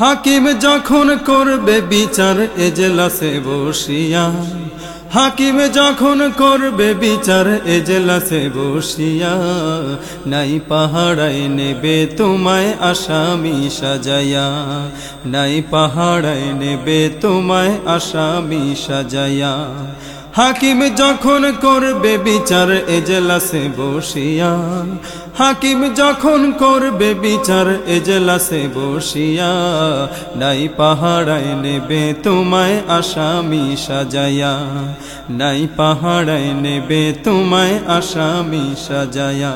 হাকিম যখন করবে বিচার, এজলাসে বসিয়া। হাকিম যখন করবে বিচার, এজলাসে বসিয়া। নাই পাহাড়ায় নেবে তোমায় আসামি সাজায়া নাই পাহাড়ায় নেবে তোমায় আসামি সাজায়া হাকিম যখন করবে বিচার, এজেলাসে বসিয়া। হাকিম যখন করবে বিচার, এজেলাসে বসিয়া। নাই পাহাড়ায় নেবে তোমায় আসামি সাজায়া নাই পাহাড়ায় নেবে তোমায় আসামি সাজায়া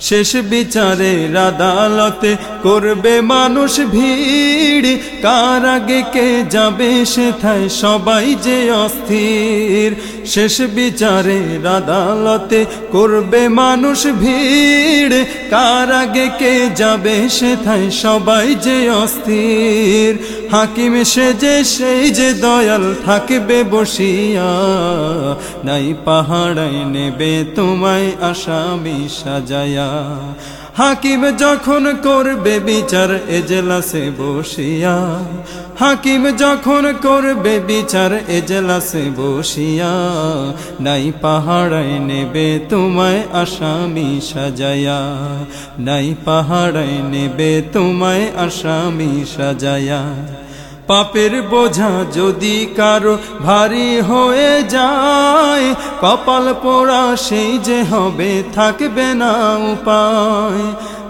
শেষ বিচারে আদালতে করবে মানুষ ভিড়। কার আগে কে যাবে সেথায় সবাই যে অস্থির। শেষ বিচারে আদালতে করবে মানুষ ভিড়। কার আগে কে যাবে সেথায় সবাই যে অস্থির। হাকিম সে যে সেই যে দয়াল থাকবে বসিয়া। নাই পাহাড়ায় নেবে তোমায় আসামি সাজায়া। হাকিম যখন করবে বিচার, এজলাসে বসিয়া, হাকিম যখন করবে বিচার, এজলাসে বসিয়া, নাই পাহাড়ায় নেবে তোমায় আসামি সাজায়া, নাই পাহাড়ায় নেবে তোমায় আসামি সাজায়া। পাপের বোঝা যদি কারও ভারী হয়ে যায়, কপাল পোড়া সেই যে হবে, থাকবে না উপায়।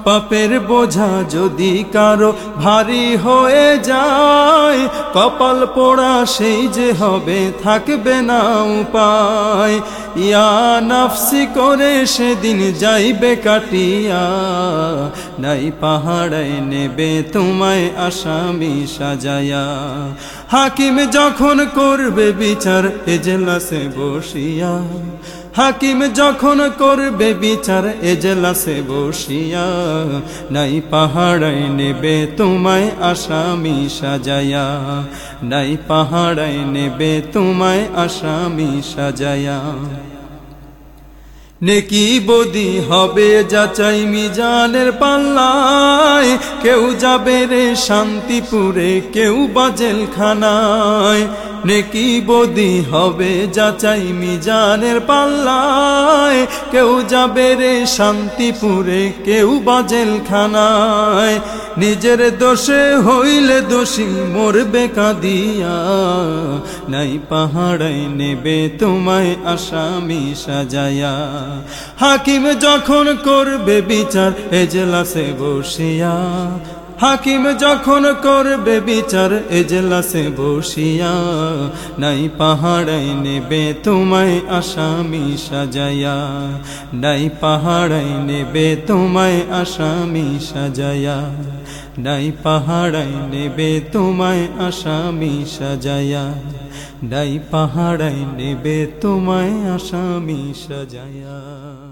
পাপের বোঝা যদি কারও ভারী হয়ে যায়, কপাল পোড়া সেই যে হবে থাকবে না উপায়। ইয়া নাফসি করে সেদিন যাইবে কাটিয়া, নাই পাহাড়ায় নেবে তোমায় আসামি সাজায়া। হাকিম যখন করবে বিচার, এজলাসে বসিয়া হাকিম যখন করবে বিচার এজলাসে বসিয়া নাই পাহাড়াই নেবে তোমায় আসামি সাজায়া নাই পাহাড়াই নেবে তোমায় আসামি সাজায়া নেকি বদি হবে যাচাই মিজানের পাল্লায়। কেউ যাবে রে শান্তিপুরে, কেউ বাজেল খানায় নেকি বদি হবে যাচাই মিজানের পাল্লায়। কেউ যাবে রে শান্তিপুরে, কেউ বাজেল খানায় নিজের দোষে হইলে দোষী মরবে কাঁদিয়া। নাই পাহাড়াই নেবে তোমায় আসামি সাজায়া। হাকিম যখন করবে বিচার, এজলাসে বসিয়া। হাকিম যখন করবে বিচার, এজলাসে বসিয়া। নাই পাহাড়াই নেবে তোমায় আসামি সাজায়া। নাই পাহাড়াই নেবে তোমায় আসামি সাজায়া। নাই পাহাড়াই নেবে তোমায় আসামি সাজায়া। ডাই পাহাড়াই নেবে তোমায় আসামি সাজায়া।